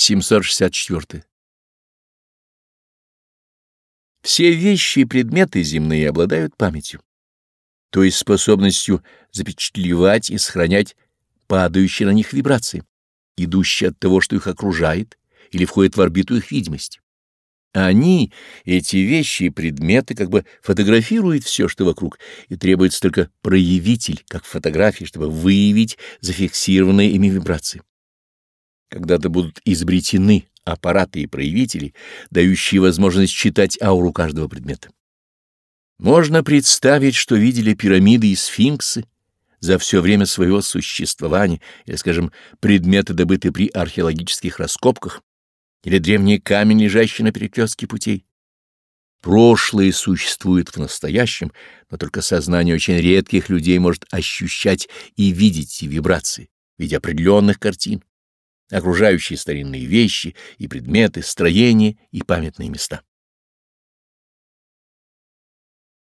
764. Все вещи и предметы земные обладают памятью, то есть способностью запечатлевать и сохранять падающие на них вибрации, идущие от того, что их окружает или входит в орбиту их видимости. Они, эти вещи и предметы, как бы фотографируют все, что вокруг, и требуется только проявитель, как фотографии, чтобы выявить зафиксированные ими вибрации. Когда-то будут изобретены аппараты и проявители, дающие возможность читать ауру каждого предмета. Можно представить, что видели пирамиды и сфинксы за все время своего существования, или, скажем, предметы, добытые при археологических раскопках, или древний камень, лежащий на перекрестке путей. Прошлое существует в настоящем, но только сознание очень редких людей может ощущать и видеть эти вибрации в виде определенных картин, окружающие старинные вещи и предметы, строения и памятные места.